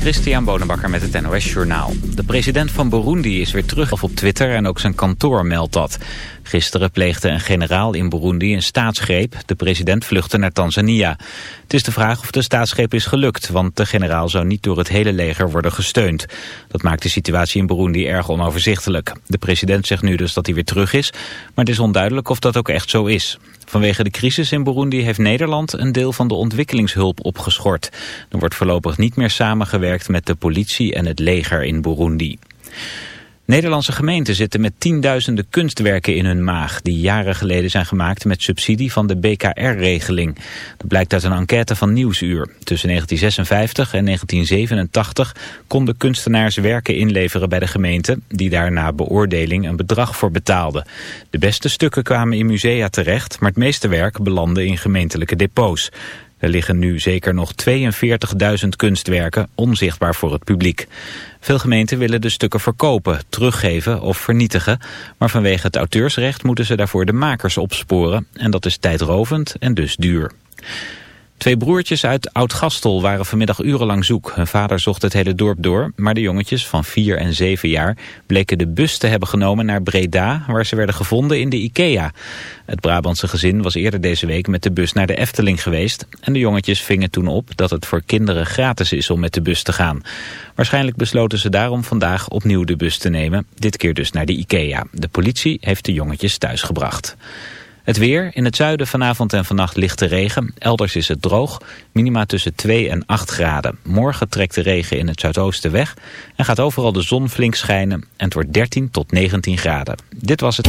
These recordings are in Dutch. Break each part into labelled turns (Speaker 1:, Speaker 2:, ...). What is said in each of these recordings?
Speaker 1: Christian Bonenbakker met het NOS Journaal. De president van Burundi is weer terug op Twitter en ook zijn kantoor meldt dat. Gisteren pleegde een generaal in Burundi een staatsgreep. De president vluchtte naar Tanzania. Het is de vraag of de staatsgreep is gelukt, want de generaal zou niet door het hele leger worden gesteund. Dat maakt de situatie in Burundi erg onoverzichtelijk. De president zegt nu dus dat hij weer terug is, maar het is onduidelijk of dat ook echt zo is. Vanwege de crisis in Burundi heeft Nederland een deel van de ontwikkelingshulp opgeschort. Er wordt voorlopig niet meer samengewerkt met de politie en het leger in Burundi. Nederlandse gemeenten zitten met tienduizenden kunstwerken in hun maag... die jaren geleden zijn gemaakt met subsidie van de BKR-regeling. Dat blijkt uit een enquête van Nieuwsuur. Tussen 1956 en 1987 konden kunstenaars werken inleveren bij de gemeente... die daar na beoordeling een bedrag voor betaalden. De beste stukken kwamen in musea terecht... maar het meeste werk belandde in gemeentelijke depots. Er liggen nu zeker nog 42.000 kunstwerken onzichtbaar voor het publiek. Veel gemeenten willen de stukken verkopen, teruggeven of vernietigen. Maar vanwege het auteursrecht moeten ze daarvoor de makers opsporen. En dat is tijdrovend en dus duur. Twee broertjes uit Oud-Gastel waren vanmiddag urenlang zoek. Hun vader zocht het hele dorp door, maar de jongetjes van 4 en 7 jaar bleken de bus te hebben genomen naar Breda, waar ze werden gevonden in de IKEA. Het Brabantse gezin was eerder deze week met de bus naar de Efteling geweest en de jongetjes vingen toen op dat het voor kinderen gratis is om met de bus te gaan. Waarschijnlijk besloten ze daarom vandaag opnieuw de bus te nemen, dit keer dus naar de IKEA. De politie heeft de jongetjes thuisgebracht. Het weer, in het zuiden vanavond en vannacht lichte regen. Elders is het droog, minima tussen 2 en 8 graden. Morgen trekt de regen in het zuidoosten weg en gaat overal de zon flink schijnen. En het wordt 13 tot 19 graden. Dit was het...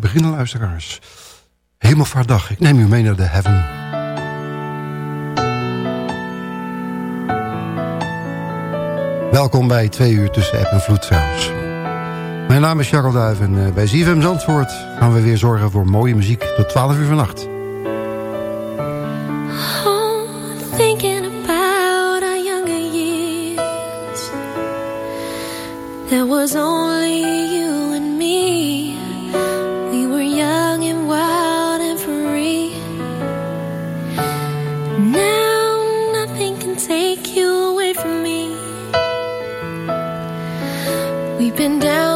Speaker 2: Beginnen, luisteraars. Hemelvaartdag, ik neem u mee naar de heaven. Welkom bij twee uur tussen app en vloed trouwens. Mijn naam is Charles Duif en eh, bij ZFM Zandvoort gaan we weer zorgen voor mooie muziek tot 12 uur vannacht.
Speaker 3: Oh. There was only deep down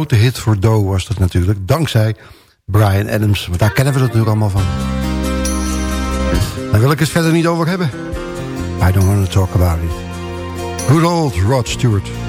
Speaker 4: grote hit voor Doe was dat natuurlijk. Dankzij Brian Adams. Want daar kennen we dat nu allemaal van. Daar wil ik het verder niet over hebben. I don't want to talk about it. Good old Rod Stewart.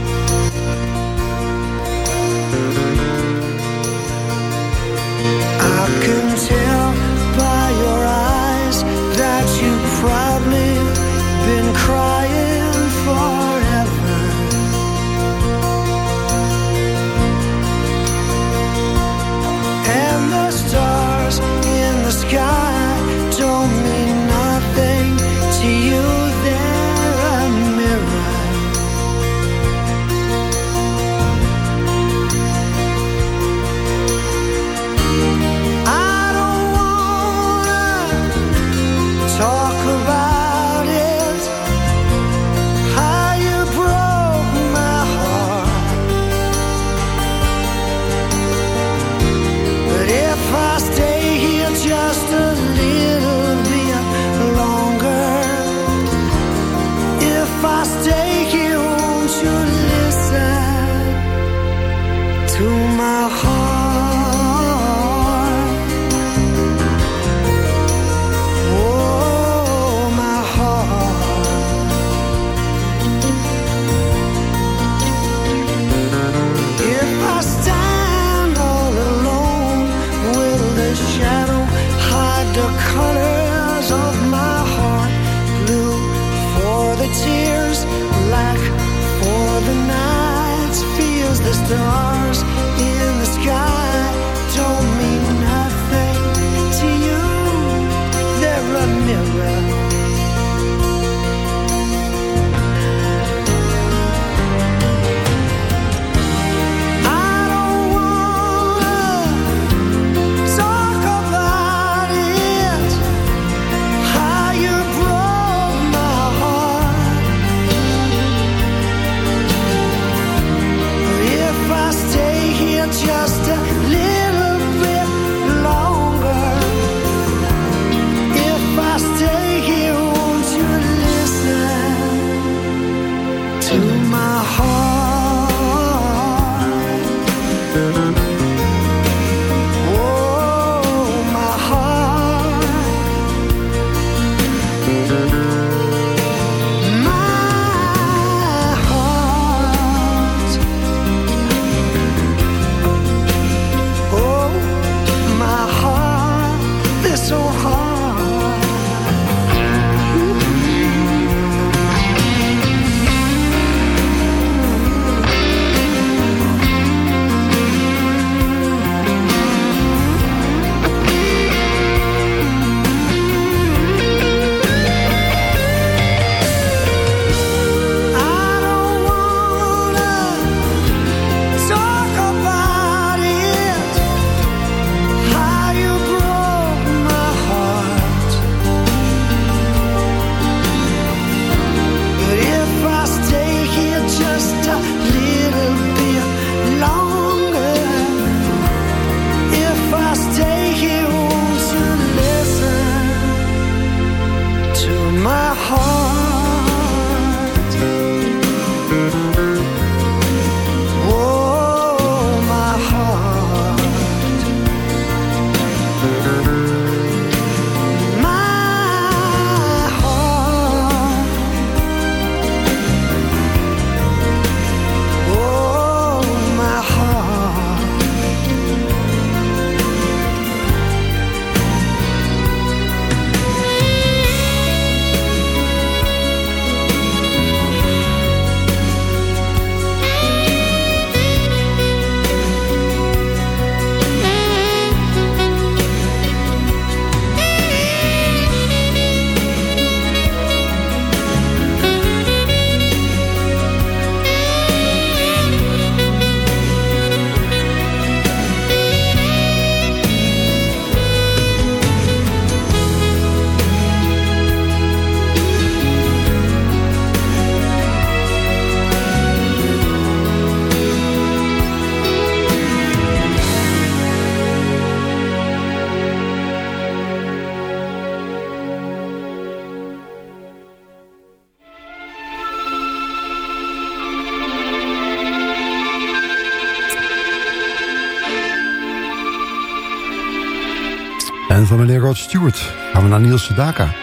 Speaker 2: Rod Stewart gaan we naar Niels Sedaka.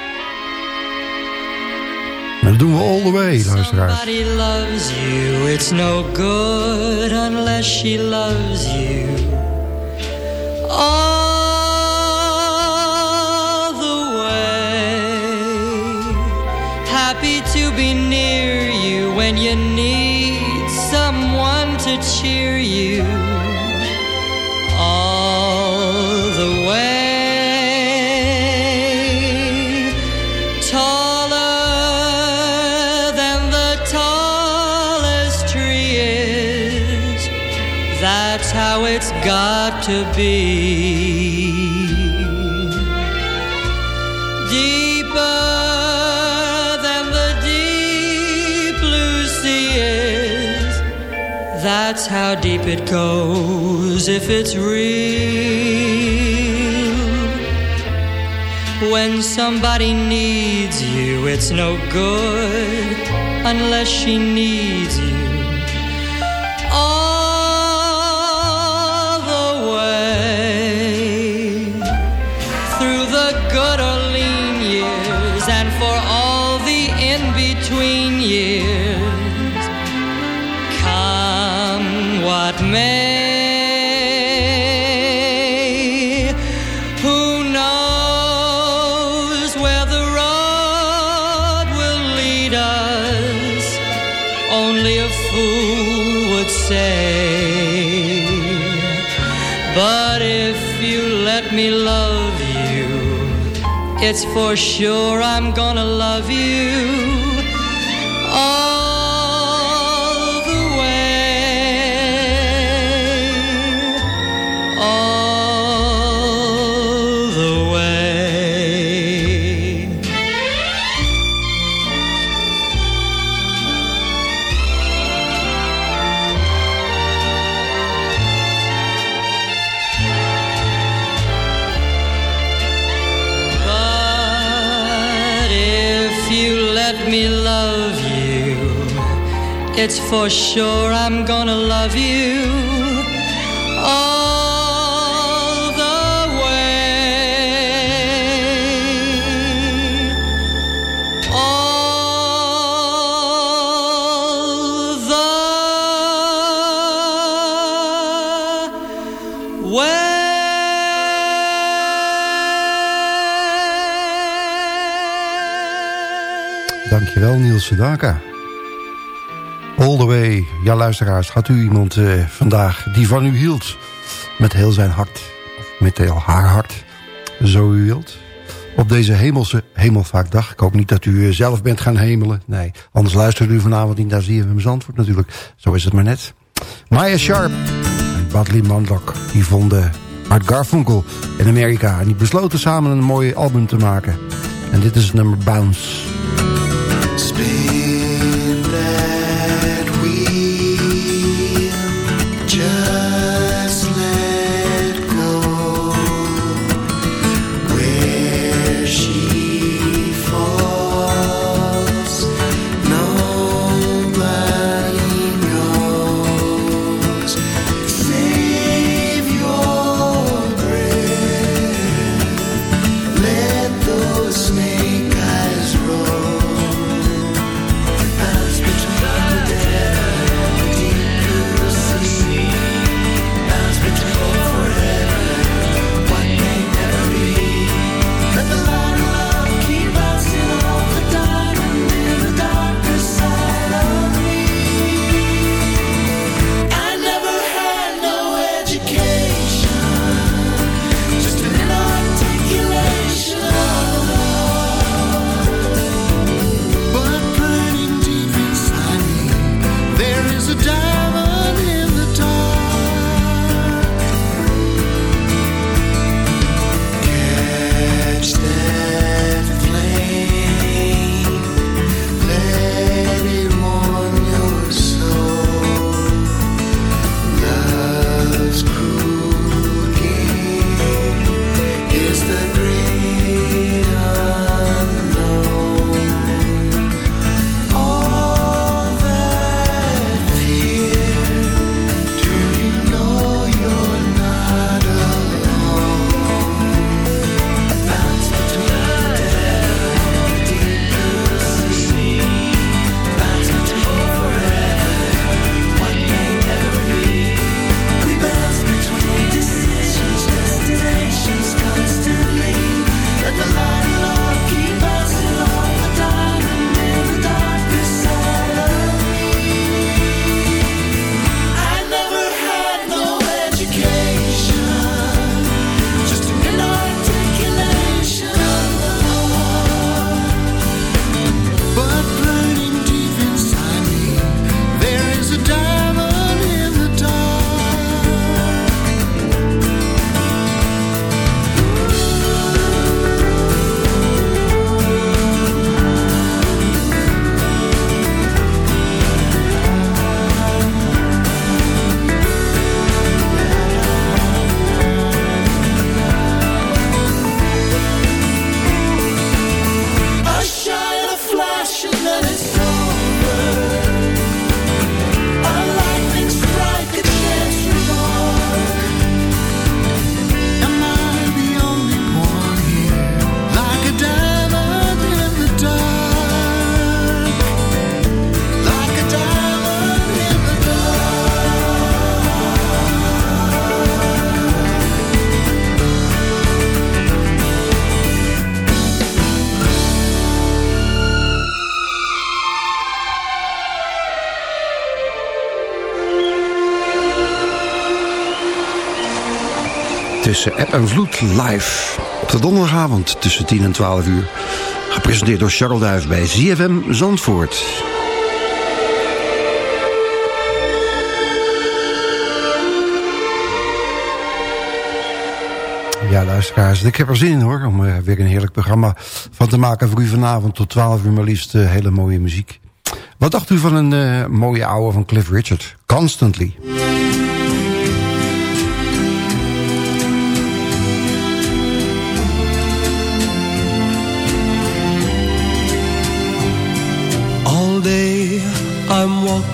Speaker 2: En dat doen we all the way, luisteraars.
Speaker 5: Somebody loves you, it's no good unless she loves you. All the way. Happy to be near you when you need someone to cheer to be. Deeper than the deep blue sea is. That's how deep it goes if it's real. When somebody needs you, it's no good unless she needs you. Between years. Come what may. Who knows where the road will lead us? Only a fool would say. But if you let me love you, it's for sure I'm gonna love you it's for sure I'm gonna love you all the way, all the way.
Speaker 2: Dankjewel Niels Sedaka. All the way. Ja, luisteraars, had u iemand eh, vandaag die van u hield? Met heel zijn hart. Of met heel haar hart. Zo u wilt. Op deze hemelse hemelvaakdag. Ik hoop niet dat u eh, zelf bent gaan hemelen. Nee, anders luistert u vanavond niet naar ZFM Zandvoort natuurlijk. Zo is het maar net. Maya Sharp en Badly Mandok. Die vonden Art Garfunkel in Amerika. En die besloten samen een mooi album te maken. En dit is het nummer Bounce.
Speaker 6: Spin
Speaker 2: tussen App en Vloed live. Op de donderdagavond tussen 10 en 12 uur. Gepresenteerd door Charles Duif bij ZFM Zandvoort. Ja, luisteraars, ik heb er zin in hoor, om uh, weer een heerlijk programma van te maken voor u vanavond tot 12 uur, maar liefst uh, hele mooie muziek. Wat dacht u van een uh, mooie oude van Cliff Richard? Constantly.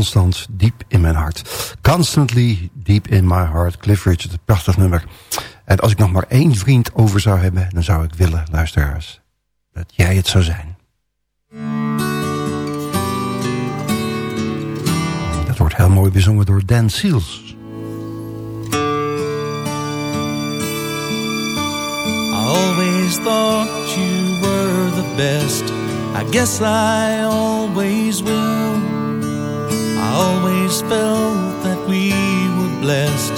Speaker 2: constant diep in mijn hart. Constantly deep in my heart. Cliff Richard, een prachtig nummer. En als ik nog maar één vriend over zou hebben... dan zou ik willen, luisteraars, dat jij het zou zijn. Dat wordt heel mooi bezongen door Dan Seals.
Speaker 5: I always thought you were the best. I guess I always will. Always felt that we were blessed,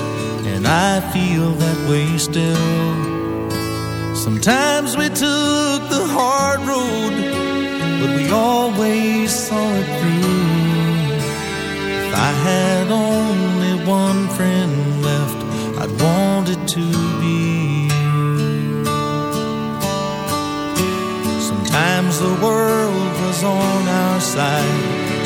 Speaker 5: and I feel that way still. Sometimes we took the hard road, but we always saw it through. If I had only one friend left, I'd want it to be. Sometimes the world was on our side.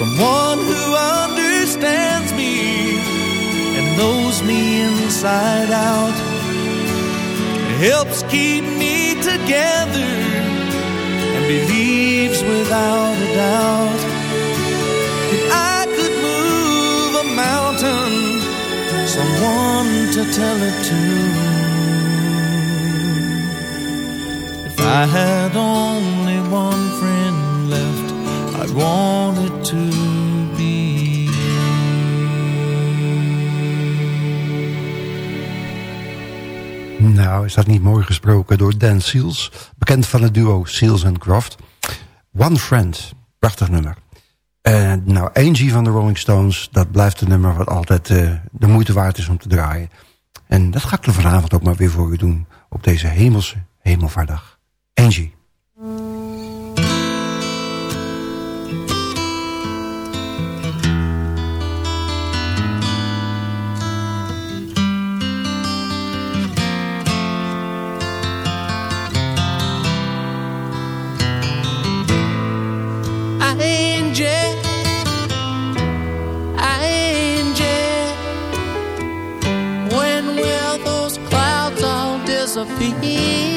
Speaker 5: Someone who understands me and knows me inside out. Helps keep me together and believes without a doubt that I could move a mountain. Someone to tell it to. If I had only one I want it to.
Speaker 7: Nou, is dat niet mooi gesproken door Dan Seals. Bekend van het duo Seals and Croft. One Friend, prachtig nummer. En nou, Angie van de Rolling Stones, dat blijft een nummer wat altijd uh, de moeite waard is om te draaien. En dat ga ik er vanavond ook maar weer voor u doen op deze hemelse hemelvaardag. Angie.
Speaker 8: to.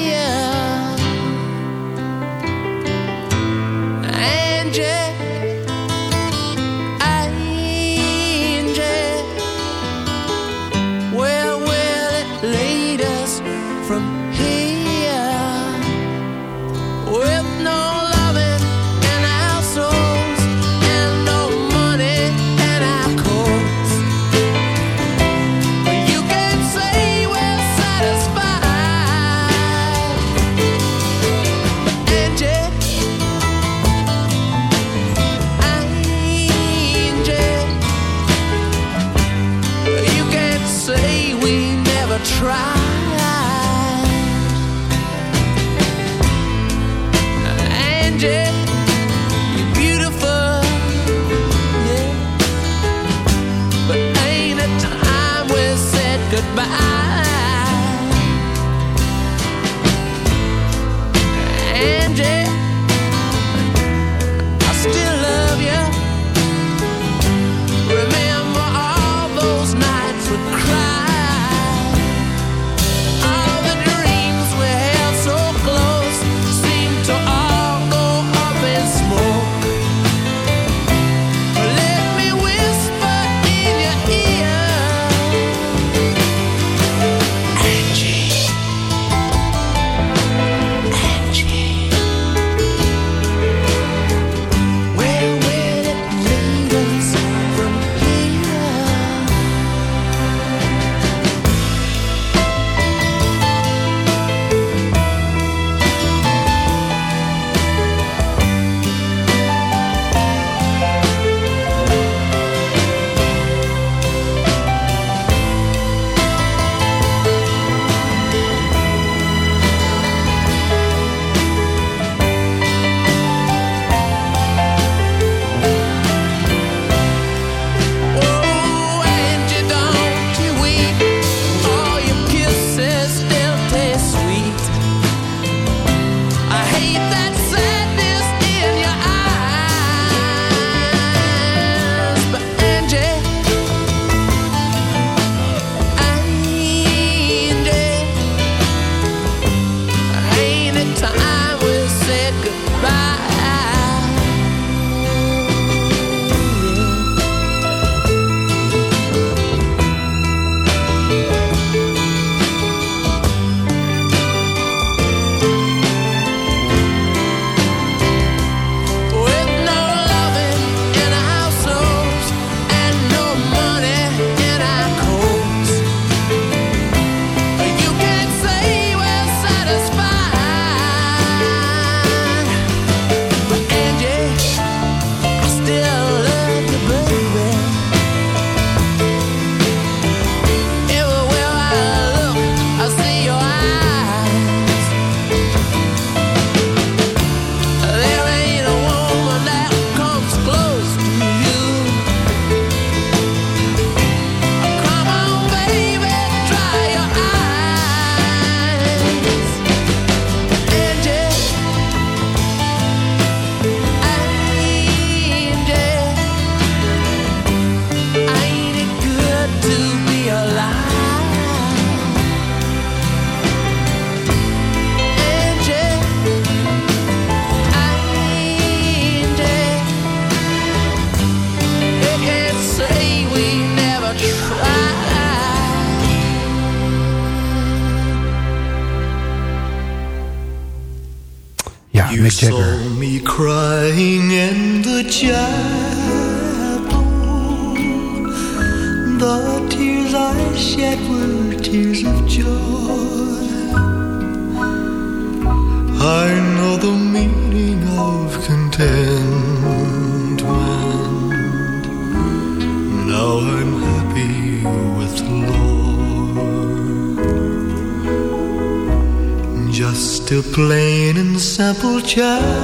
Speaker 8: child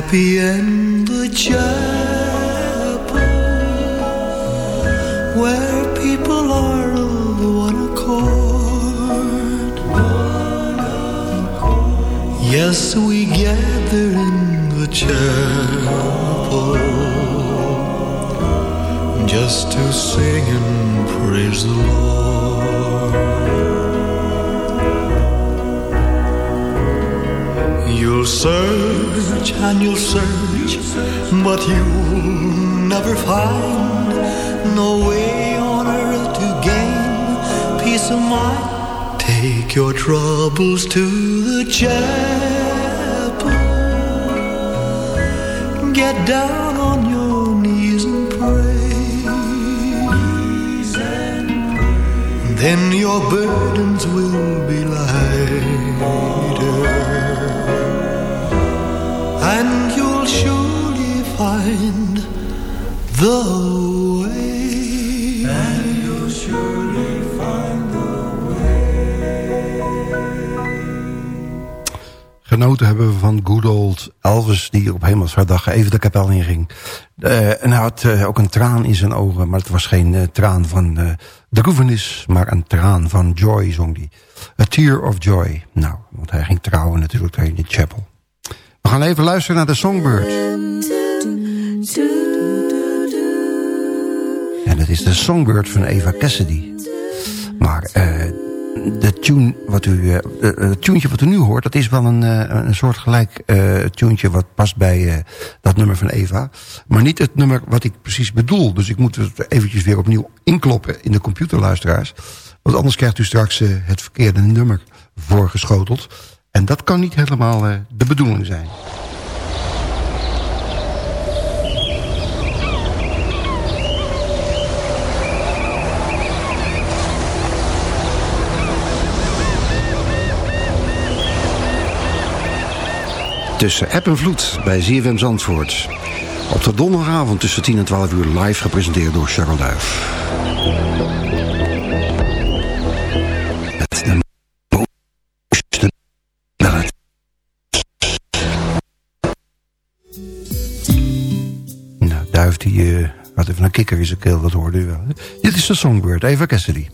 Speaker 8: happy in the chapel where people are of one accord. Yes, we gather in the chapel just to sing and praise the Lord. You'll search and you'll search, but you'll never find no way on earth to gain peace of mind. Take your troubles to the chapel. Get down on your knees and pray. Then your burdens will be lighter. And you'll surely find the way. And you'll surely find
Speaker 2: Genoten hebben we van good old Elvis... die op Hemelsvaardag even de kapel inging. Uh, en hij had uh, ook een traan in zijn ogen... maar het was geen uh, traan van uh, droevenis... maar een traan van joy, zong hij. A tear of joy. Nou, want hij ging trouwen natuurlijk in de chapel. We gaan even luisteren naar de Songbird. En dat is de Songbird van Eva Cassidy. Maar de tune wat u, uh, het tunetje wat u nu hoort... dat is wel een, uh, een soort gelijk uh, tunetje wat past bij dat nummer van Eva. Maar niet het nummer wat ik precies bedoel. Dus ik moet het eventjes weer opnieuw inkloppen in de computerluisteraars. Want anders krijgt u straks het verkeerde nummer voorgeschoteld. En dat kan niet helemaal de bedoeling zijn. Tussen app en vloed bij ZFM Zandvoort. Op de donderdagavond tussen 10 en 12 uur live gepresenteerd door Charles Duif. Nou, Duif die uh, had even een kikker in zijn keel, dat hoorde u wel. Dit is de Songbird, Eva Cassidy.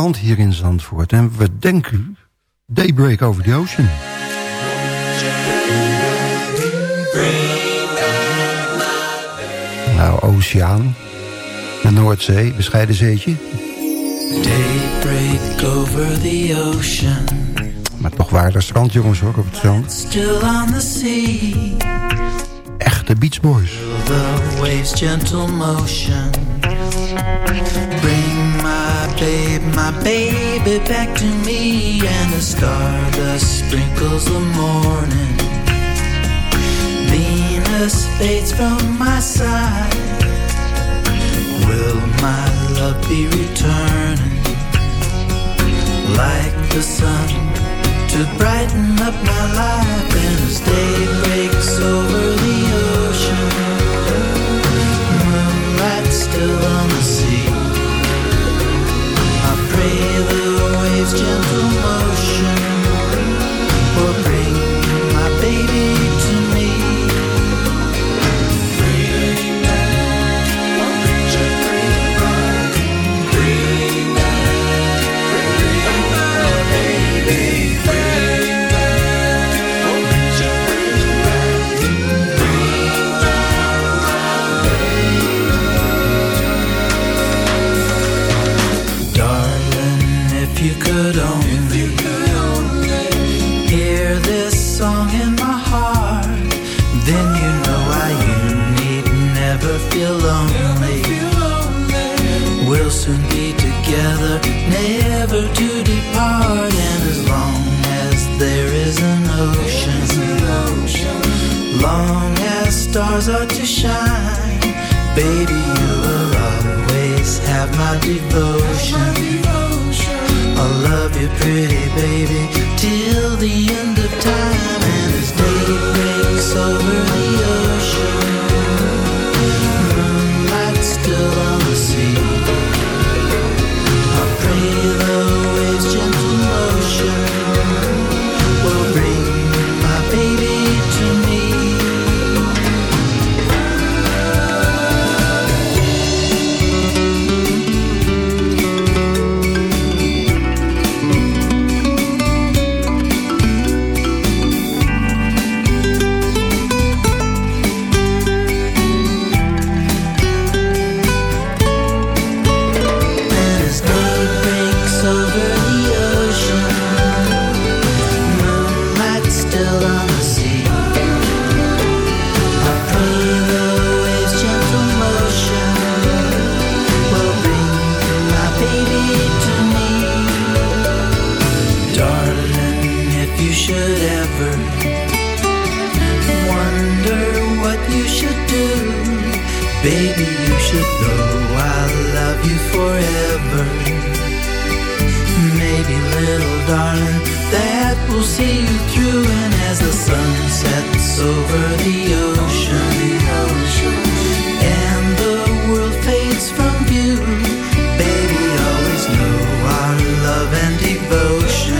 Speaker 4: Strand hier in Zandvoort. En we denken Daybreak over the Ocean. Nou, oceaan. De Noordzee, bescheiden zeetje. Daybreak over the ocean. Maar toch waardig strand, jongens, hoor, op het strand. Still on the sea. Echte Beach Boys. The waves gentle motion. Bring babe, my baby back to me. And the stardust sprinkles the morning. Venus fades from my side. Will my love be returning? Like the sun to brighten up my life. And as day breaks over the ocean, moonlight still on the sea. I pray the waves' gentle motion baby, you should know I'll love you forever. Maybe, little darling, that will see you through. And as the sun sets over the ocean, and the world fades from view, baby, always know our love and devotion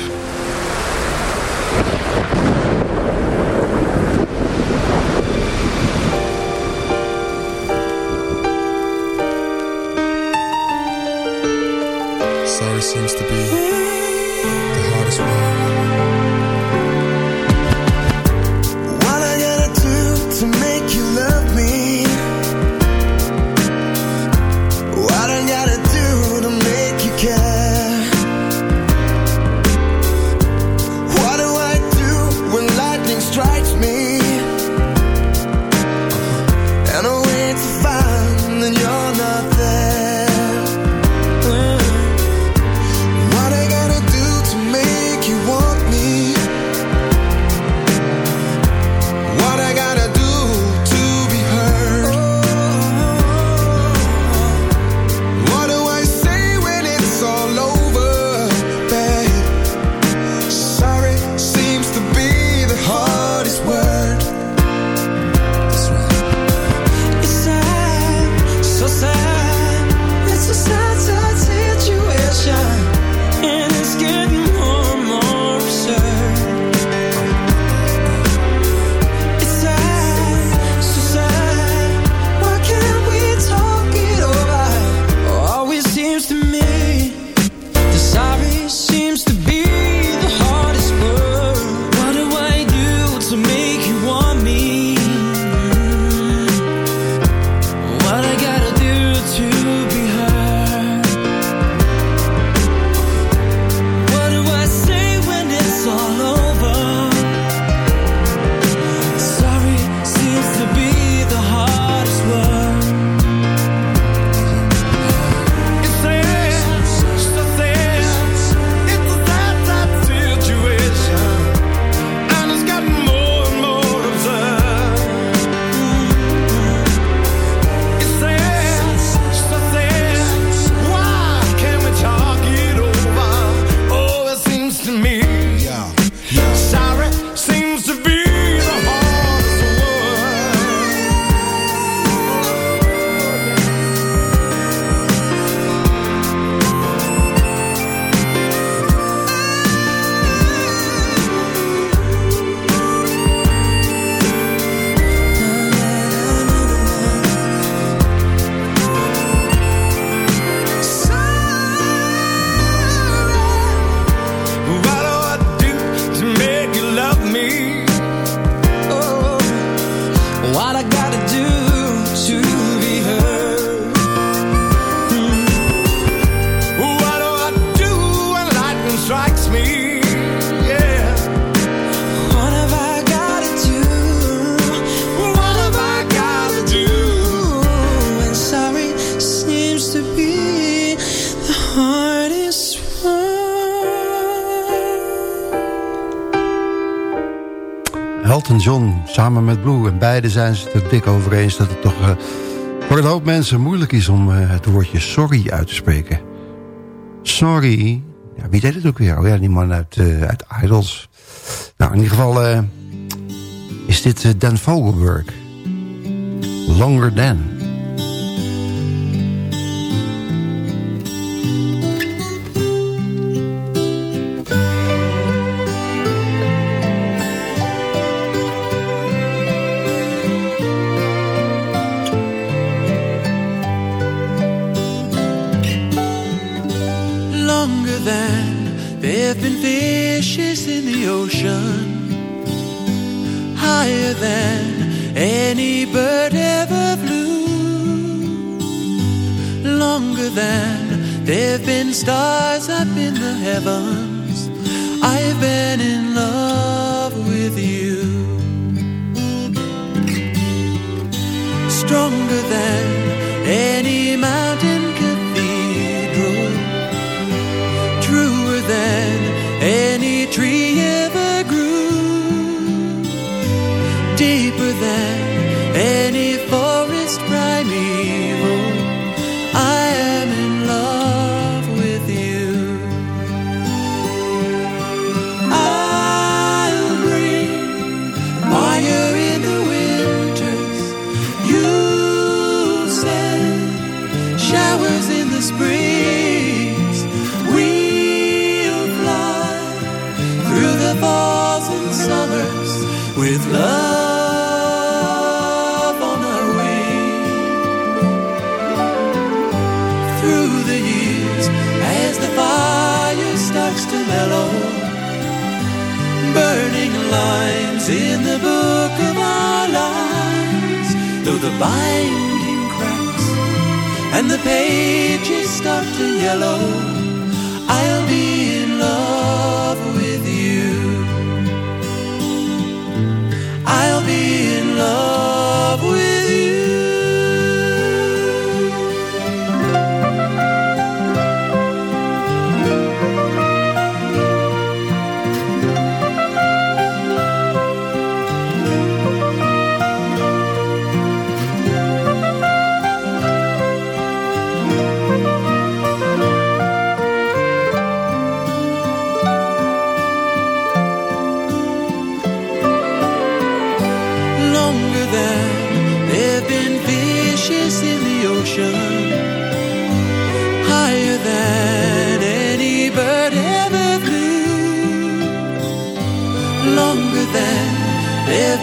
Speaker 9: zijn ze het er dik over eens dat het toch eh, voor een hoop mensen moeilijk is om eh, het woordje sorry uit te spreken. Sorry. Ja, wie deed het ook weer? Oh ja, die man uit, eh, uit Idols. Nou, in ieder geval is dit Dan Vogelberg. Longer
Speaker 10: Dan. And the pages start to yellow,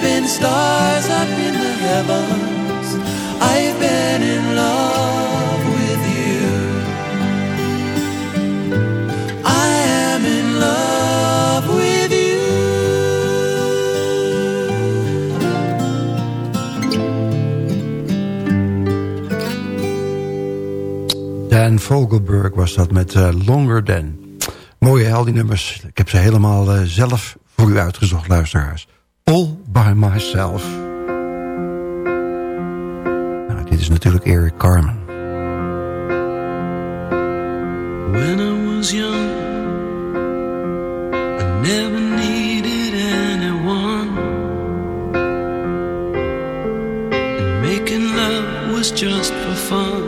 Speaker 10: been stars up in the heavens. I've been in love with you. I am in love with you.
Speaker 2: Dan Vogelberg was dat met eh, Longer Than. Mooie heldie nummers. Ik heb ze helemaal eh, zelf voor u uitgezocht, luisteraars. All by myself. Nou, dit is natuurlijk Eric Carmen.
Speaker 9: When I was young, I never needed anyone. And making love was just for fun.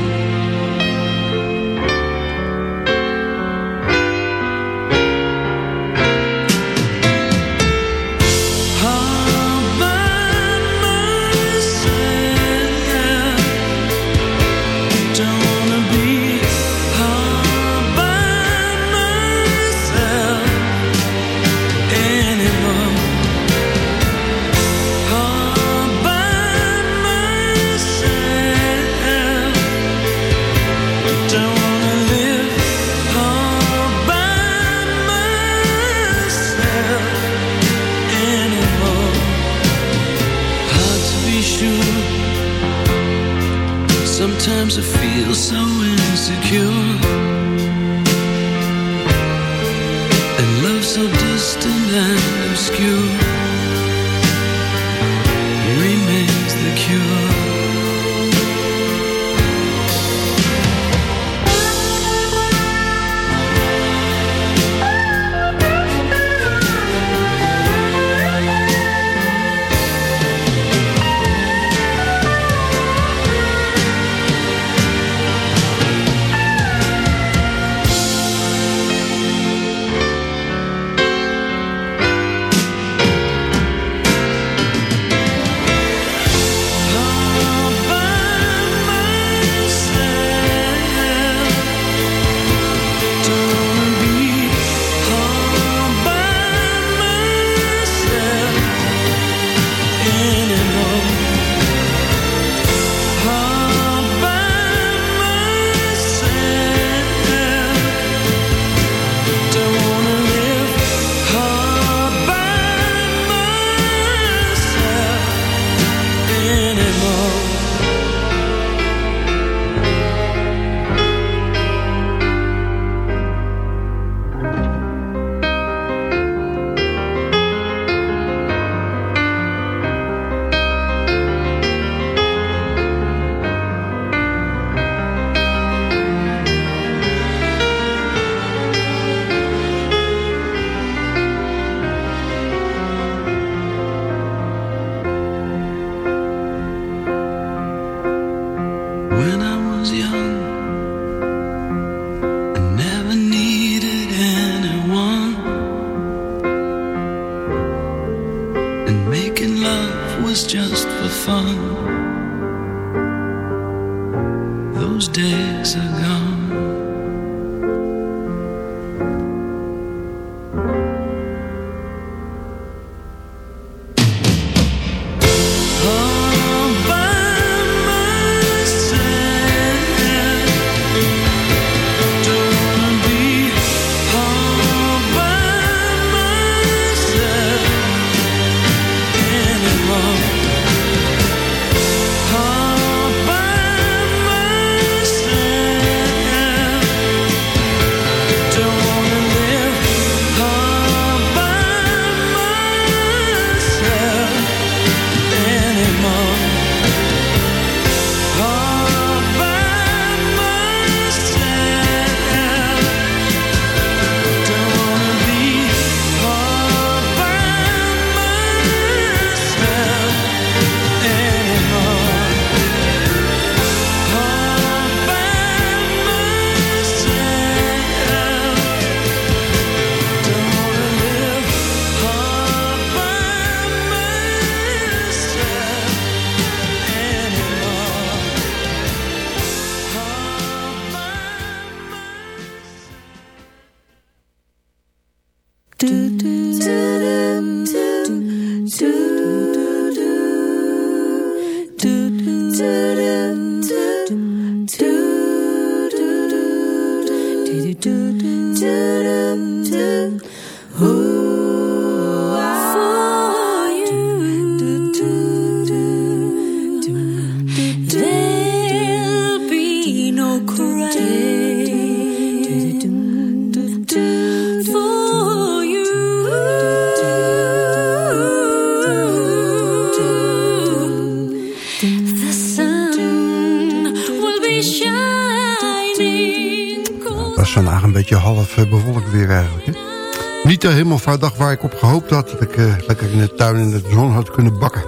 Speaker 2: Niet de hemelvaartdag waar ik op gehoopt had... dat ik eh, lekker in de tuin in de zon had kunnen bakken.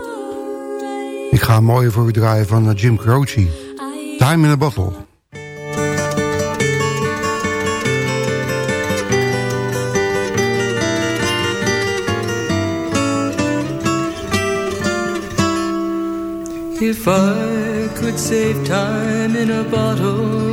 Speaker 2: Ik ga een mooie voor u draaien van eh, Jim Croce. Time in a Bottle.
Speaker 10: If I could save time in a bottle,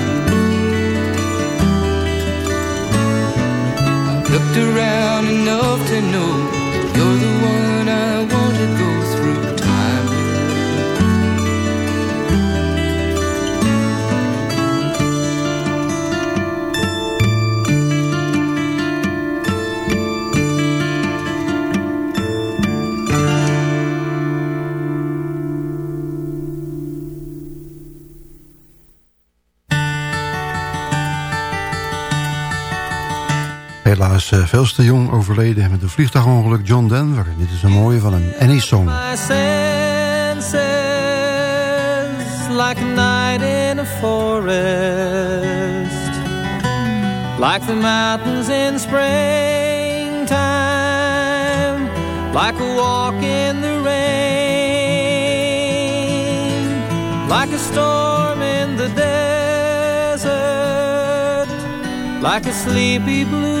Speaker 10: Looked around enough to know
Speaker 2: Helaas eh, veel te jong overleden met een vliegtuigongeluk John Denver. Dit is een mooie van hem. Any Song.
Speaker 5: my senses like a night in a forest like the mountains in springtime, like a walk in the rain, like a storm in the desert, like a sleepy blue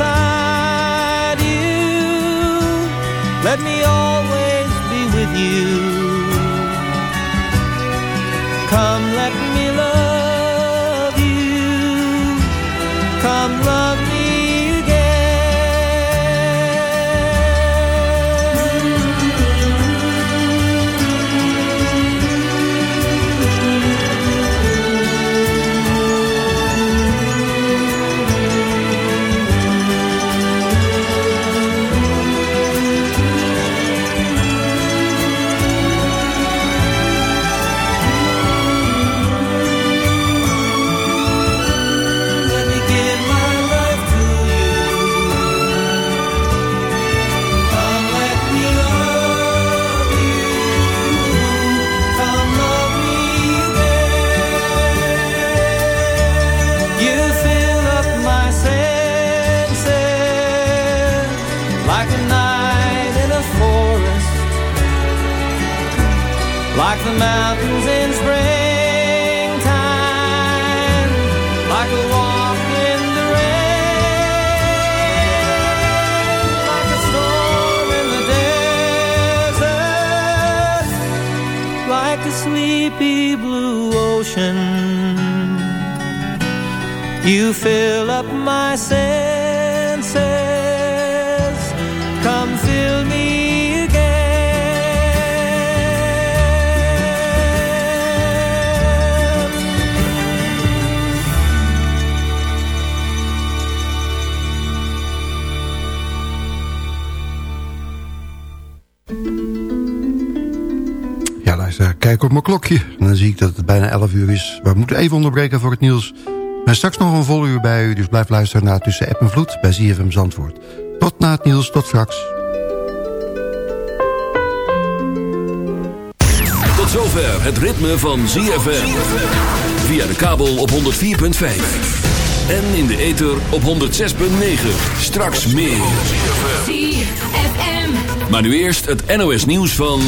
Speaker 5: beside you. Let me always be with you.
Speaker 2: Op mijn klokje. En dan zie ik dat het bijna 11 uur is. We moeten even onderbreken voor het nieuws. Maar straks nog een vol uur bij u, dus blijf luisteren naar Tussen App en Vloed bij ZFM Zandvoort. Tot na het nieuws, tot straks.
Speaker 11: Tot zover het ritme van ZFM. Via de kabel op 104.5. En in de ether op 106.9. Straks meer.
Speaker 3: ZFM.
Speaker 11: Maar nu eerst het NOS nieuws van...